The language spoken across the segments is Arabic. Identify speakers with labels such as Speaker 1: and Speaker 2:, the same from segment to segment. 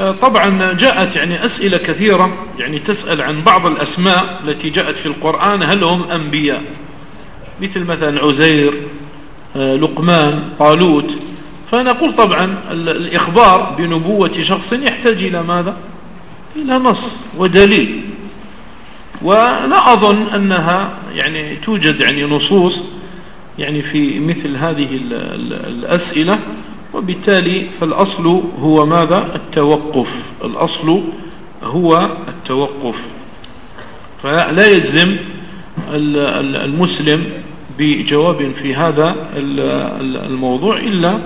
Speaker 1: آه، طبعا جاءت يعني أسئلة كثيرة يعني تسأل عن بعض الأسماء التي جاءت في القرآن هل هم أنبياء؟ مثل مثلا عزير آه، لقمان طالوت. فنقول طبعا الإخبار بنبوة شخص يحتاج إلى ماذا؟ إلى نص ودليل. ولا أظن أنها يعني توجد يعني نصوص يعني في مثل هذه الأسئلة. وبالتالي فالأصل هو ماذا؟ التوقف. الأصل هو التوقف. فلا يجزم المسلم بجواب في هذا الموضوع إلا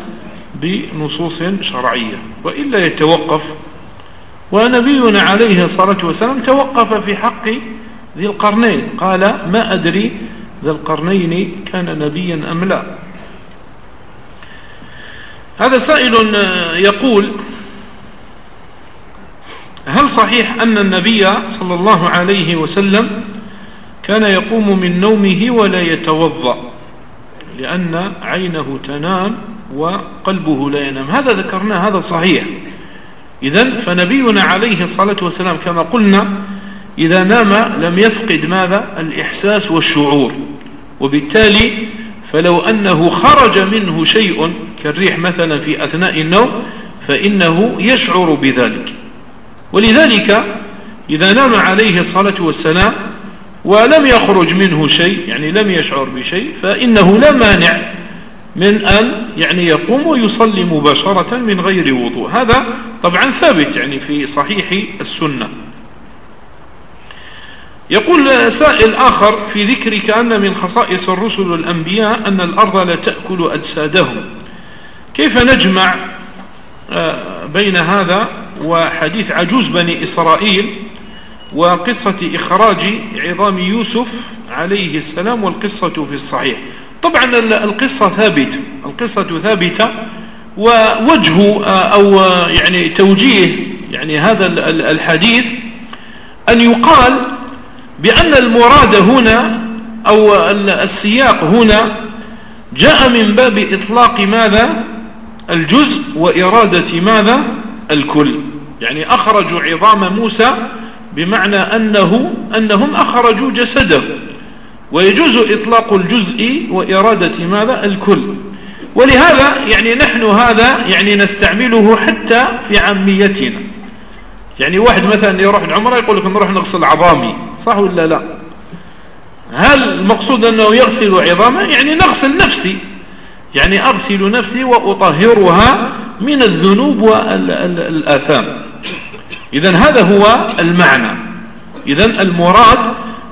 Speaker 1: بنصوص شرعية وإلا يتوقف. ونبينا عليه الصلاة والسلام توقف في حق ذي القرنين قال ما أدري ذا القرنين كان نبيا أم لا. هذا سائل يقول هل صحيح أن النبي صلى الله عليه وسلم كان يقوم من نومه ولا يتوضأ؟ لأن عينه تنام وقلبه لا ينام. هذا ذكرناه هذا صحيح. إذا فنبينا عليه الصلاة والسلام كما قلنا إذا نام لم يفقد ماذا؟ الإحساس والشعور. وبالتالي فلو أنه خرج منه شيء كالريح مثلا في أثناء النوم فإنه يشعر بذلك. ولذلك إذا نام عليه الصلاة والسلام ولم يخرج منه شيء يعني لم يشعر بشيء فإنه لا مانع من أن يعني يقوم ويصلي مباشرة من غير وضوء. هذا طبعا ثابت يعني في صحيح السنة. يقول سائل آخر في ذكر كأن من خصائص الرسل والأنبياء أن الأرض لا تأكل أجسادهم. كيف نجمع آه، بين هذا وحديث عجوز بني إسرائيل وقصة إخراج عظام يوسف عليه السلام والقصة في الصحيح؟ طبعا القصة ثابتة القصة ثابتة ووجه آه، أو آه، يعني توجيه يعني هذا الحديث أن يقال بأن المراد هنا أو السياق هنا جاء من باب إطلاق ماذا؟ الجزء وإرادة ماذا؟ الكل. يعني أخرجوا عظام موسى بمعنى أنه أنهم أخرجوا جسده. ويجوز إطلاق الجزء وإرادة ماذا؟ الكل. ولهذا يعني نحن هذا يعني نستعمله حتى في عاميتنا. يعني واحد مثلا يروح العمرة يقول لك نروح نغسل عظامي. صح ولا لا؟ هل المقصود أنه يغسل عظامه؟ يعني نغسل نفسي. يعني أغسل نفسي وأطهرها من الذنوب والآثام. إذا هذا هو المعنى. إذا المراد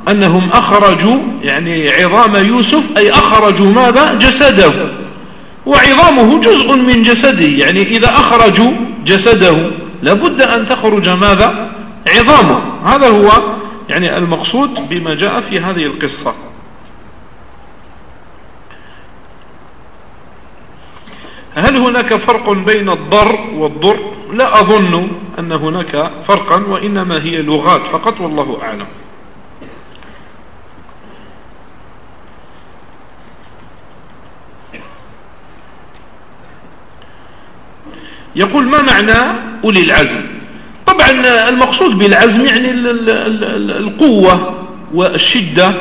Speaker 1: أنهم أخرجوا يعني عظام يوسف أي أخرجوا ماذا؟ جسده. وعظامه جزء من جسده يعني إذا أخرجوا جسده لابد أن تخرج ماذا؟ عظامه. هذا هو يعني المقصود بما جاء في هذه القصة. هل هناك فرق بين الضر والضر؟ لا أظن أن هناك فرقا وإنما هي لغات فقط والله أعلم. يقول ما معنى أولي العزم؟ طبعا المقصود بالعزم يعني القوة والشدة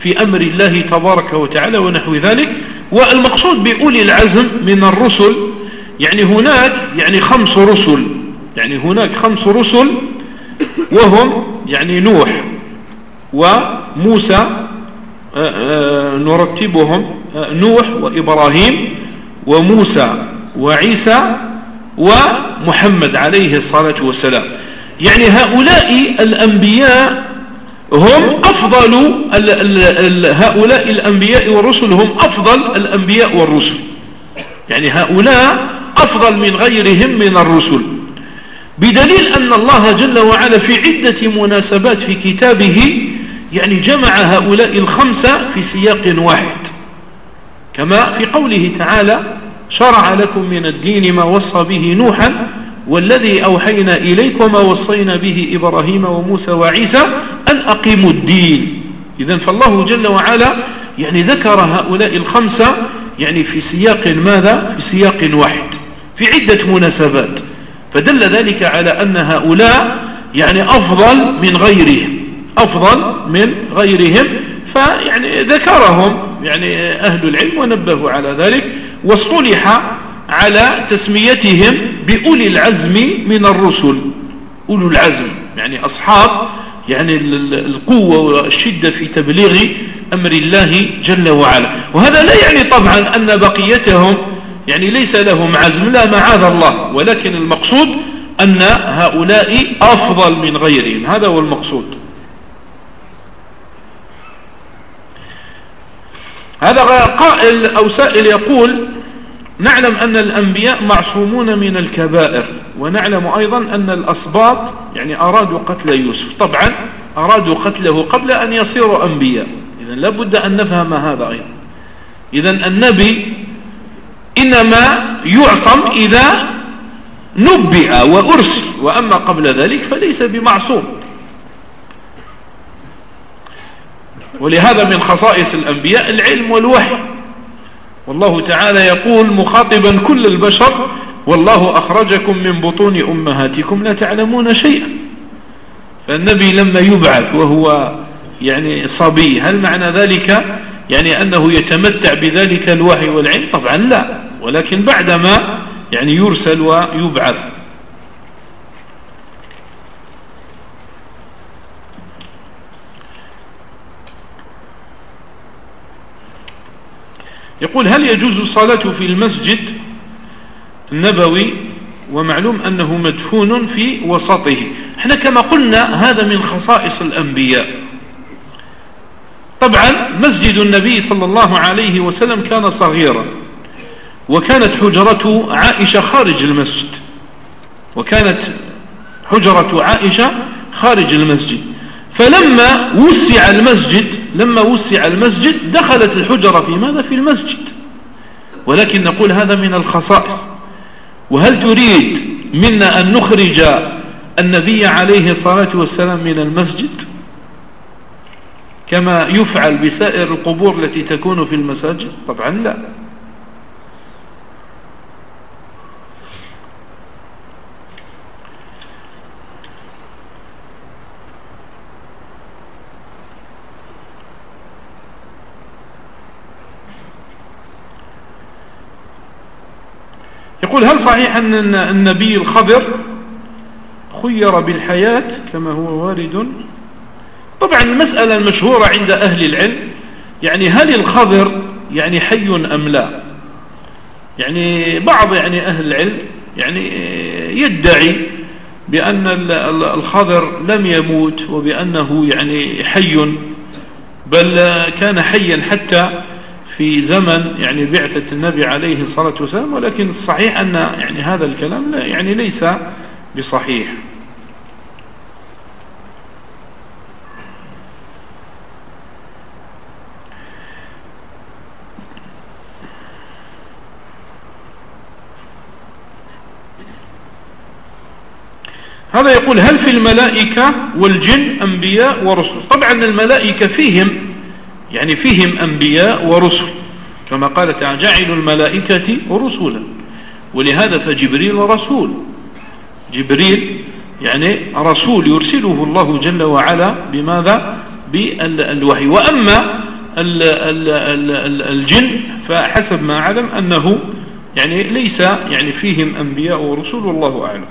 Speaker 1: في أمر الله تبارك وتعالى ونحو ذلك. والمقصود بأولي العزم من الرسل يعني هناك يعني خمس رسل يعني هناك خمس رسل وهم يعني نوح وموسى آه، آه، نرتبهم آه، نوح وإبراهيم وموسى وعيسى ومحمد عليه الصلاة والسلام. يعني هؤلاء الأنبياء هم أفضل ال ال ال هؤلاء الأنبياء والرسل هم أفضل الأنبياء والرسل. يعني هؤلاء أفضل من غيرهم من الرسل. بدليل أن الله جل وعلا في عدة مناسبات في كتابه يعني جمع هؤلاء الخمسة في سياق واحد. كما في قوله تعالى شرع لكم من الدين ما وصى به نوحا والذي أوحينا إليك وما وصينا به إبراهيم وموسى وعيسى أن أقيموا الدين. إذا فالله جل وعلا يعني ذكر هؤلاء الخمسة يعني في سياق ماذا؟ في سياق واحد في عدة مناسبات. فدل ذلك على أن هؤلاء يعني أفضل من غيرهم أفضل من غيرهم. فيعني ذكرهم يعني أهل العلم ونبهوا على ذلك واصطلح على تسميتهم بأولي العزم من الرسل. أولو العزم يعني أصحاب يعني القوة والشدة في تبليغ أمر الله جل وعلا. وهذا لا يعني طبعا أن بقيتهم يعني ليس لهم عزم لا معاذ الله ولكن المقصود أن هؤلاء أفضل من غيرهم. هذا هو المقصود. هذا قائل أو سائل يقول نعلم أن الأنبياء معصومون من الكبائر ونعلم أيضا أن الأصباط يعني أرادوا قتل يوسف. طبعا أرادوا قتله قبل أن يصيروا أنبياء. إذا لابد أن نفهم هذا أيضا. إذا النبي إنما يعصم إذا نبئ وأرسل وأما قبل ذلك فليس بمعصوم. ولهذا من خصائص الأنبياء العلم والوحي. والله تعالى يقول مخاطبا كل البشر والله أخرجكم من بطون أمهاتكم لا تعلمون شيئا. فالنبي لما يبعث وهو يعني صبي هل معنى ذلك؟ يعني أنه يتمتع بذلك الوحي والعلم؟ طبعا لا ولكن بعدما يعني يرسل ويبعث. يقول هل يجوز الصلاة في المسجد النبوي؟ ومعلوم أنه مدفون في وسطه. إحنا كما قلنا هذا من خصائص الأنبياء. طبعا مسجد النبي صلى الله عليه وسلم كان صغيرا وكانت حجرة عائشة خارج المسجد. وكانت حجرة عائشة خارج المسجد. فلما وسع المسجد لما وسع المسجد دخلت الحجرة في ماذا؟ في المسجد. ولكن نقول هذا من الخصائص. وهل تريد منا أن نخرج النبي عليه الصلاة والسلام من المسجد؟ كما يفعل بسائر القبور التي تكون في المساجد؟ طبعا لا. يقول هل صحيح أن النبي الخضر خير بالحياة كما هو وارد؟ طبعا المسألة المشهورة عند أهل العلم يعني هل الخضر يعني حي أم لا؟ يعني بعض يعني أهل العلم يعني يدعي بأن الخضر لم يموت وبأنه يعني حي بل كان حيا حتى في زمن يعني بعثة النبي عليه الصلاة والسلام ولكن الصحيح أن يعني هذا الكلام لا يعني ليس بصحيح. هذا يقول هل في الملائكة والجن أنبياء ورسل؟ طبعا الملائكة فيهم يعني فيهم أنبياء ورسل. كما قال تعالى جعل الملائكة رسلا ولهذا فجبريل رسول. جبريل يعني رسول يرسله الله جل وعلا بماذا؟ بالوحي وأما الجن فحسب ما علم أنه يعني ليس يعني فيهم أنبياء ورسل والله أعلم.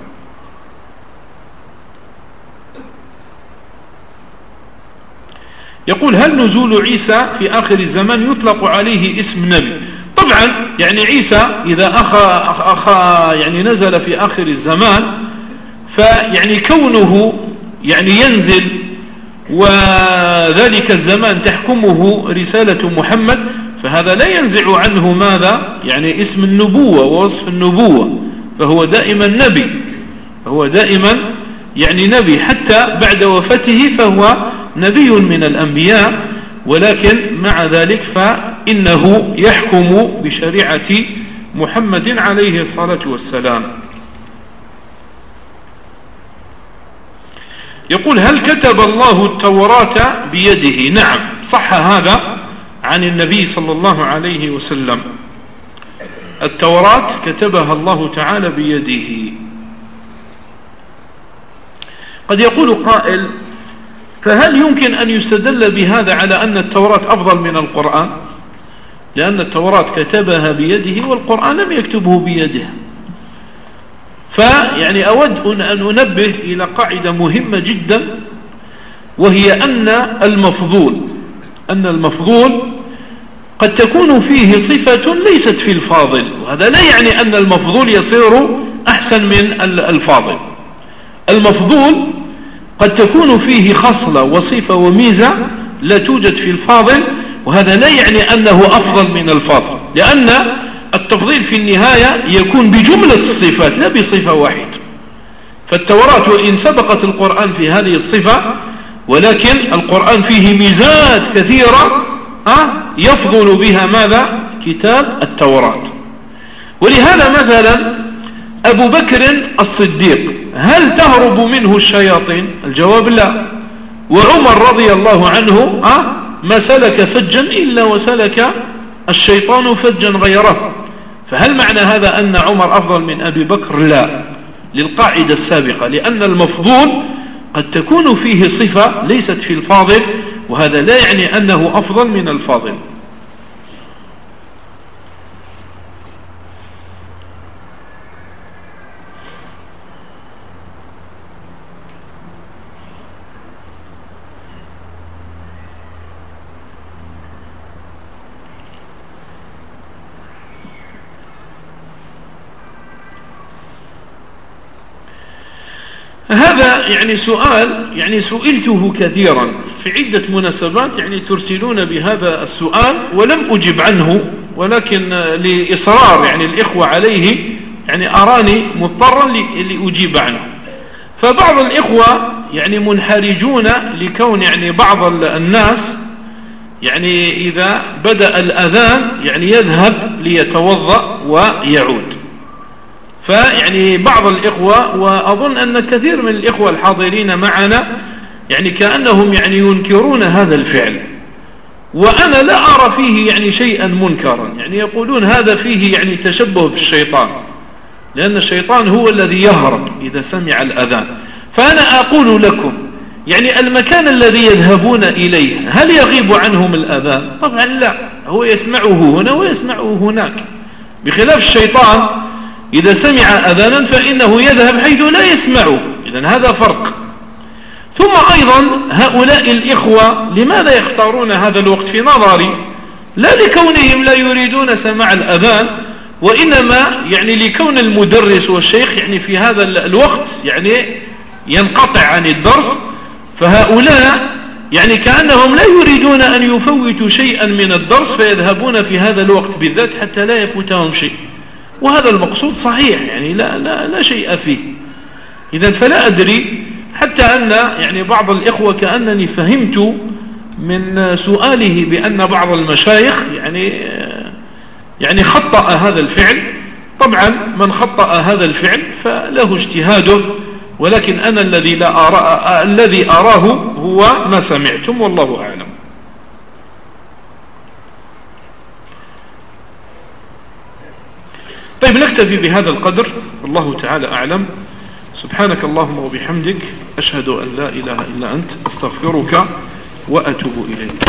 Speaker 1: يقول هل نزول عيسى في آخر الزمان يطلق عليه اسم نبي؟ طبعا يعني عيسى إذا أخا, أخا يعني نزل في آخر الزمان فيعني كونه يعني ينزل وذلك الزمان تحكمه رسالة محمد فهذا لا ينزع عنه ماذا؟ يعني اسم النبوة ووصف النبوة فهو دائما نبي فهو دائما يعني نبي حتى بعد وفاته فهو نبي من الأنبياء ولكن مع ذلك فإنه يحكم بشريعة محمد عليه الصلاة والسلام. يقول هل كتب الله التوراة بيده؟ نعم صح هذا عن النبي صلى الله عليه وسلم. التوراة كتبها الله تعالى بيده. قد يقول قائل فهل يمكن أن يستدل بهذا على أن التوراة أفضل من القرآن؟ لأن التوراة كتبها بيده والقرآن لم يكتبه بيده. فيعني أود أن أنبه إلى قاعدة مهمة جدا وهي أن المفضول أن المفضول قد تكون فيه صفة ليست في الفاضل وهذا لا يعني أن المفضول يصير أحسن من الفاضل. المفضول قد تكون فيه خصلة وصفة وميزة لا توجد في الفاضل وهذا لا يعني أنه أفضل من الفاضل لأن التفضيل في النهاية يكون بجملة الصفات لا بصفة واحدة. فالتوراة وإن سبقت القرآن في هذه الصفة ولكن القرآن فيه ميزات كثيرة يفضل بها ماذا؟ كتاب التوراة. ولهذا مثلا أبو بكر الصديق هل تهرب منه الشياطين؟ الجواب لا. وعمر رضي الله عنه ما سلك فجا إلا وسلك الشيطان فجا غيره. فهل معنى هذا أن عمر أفضل من أبي بكر؟ لا. للقاعدة السابقة لأن المفضول قد تكون فيه صفة ليست في الفاضل وهذا لا يعني أنه أفضل من الفاضل. هذا يعني سؤال يعني سئلته كثيرا. في عدة مناسبات يعني ترسلون بهذا السؤال ولم أجب عنه ولكن لإصرار يعني الإخوة عليه يعني أراني مضطرا لأجيب عنه. فبعض الإخوة يعني منحرجون لكون يعني بعض الناس يعني إذا بدأ الأذان يعني يذهب ليتوضأ ويعود. فيعني بعض الإخوة وأظن أن كثير من الإخوة الحاضرين معنا يعني كأنهم يعني ينكرون هذا الفعل. وأنا لا أرى فيه يعني شيئا منكرا. يعني يقولون هذا فيه يعني تشبه بالشيطان. لأن الشيطان هو الذي يهرب إذا سمع الأذان. فأنا أقول لكم يعني المكان الذي يذهبون إليه هل يغيب عنهم الأذان؟ طبعا لا. هو يسمعه هنا ويسمعه هناك. بخلاف الشيطان إذا سمع أذانا فإنه يذهب حيث لا يسمعه إذا هذا فرق. ثم أيضا هؤلاء الإخوة لماذا يختارون هذا الوقت في نظري؟ لا لكونهم لا يريدون سماع الأذان وإنما يعني لكون المدرس والشيخ يعني في هذا الوقت يعني ينقطع عن الدرس. فهؤلاء يعني كأنهم لا يريدون أن يفوتوا شيئا من الدرس فيذهبون في هذا الوقت بالذات حتى لا يفوتهم شيء. وهذا المقصود صحيح يعني لا, لا, لا شيء فيه. إذا فلا أدري حتى أن يعني بعض الإخوة كأنني فهمت من سؤاله بأن بعض المشايخ يعني يعني خطأ هذا الفعل. طبعا من خطأ هذا الفعل فله اجتهاده ولكن أنا الذي لا أرى الذي أراه هو ما سمعتم والله أعلم. نكتفي بهذا القدر الله تعالى أعلم. سبحانك اللهم وبحمدك أشهد أن لا إله إلا أنت أستغفرك وأتوب إليك.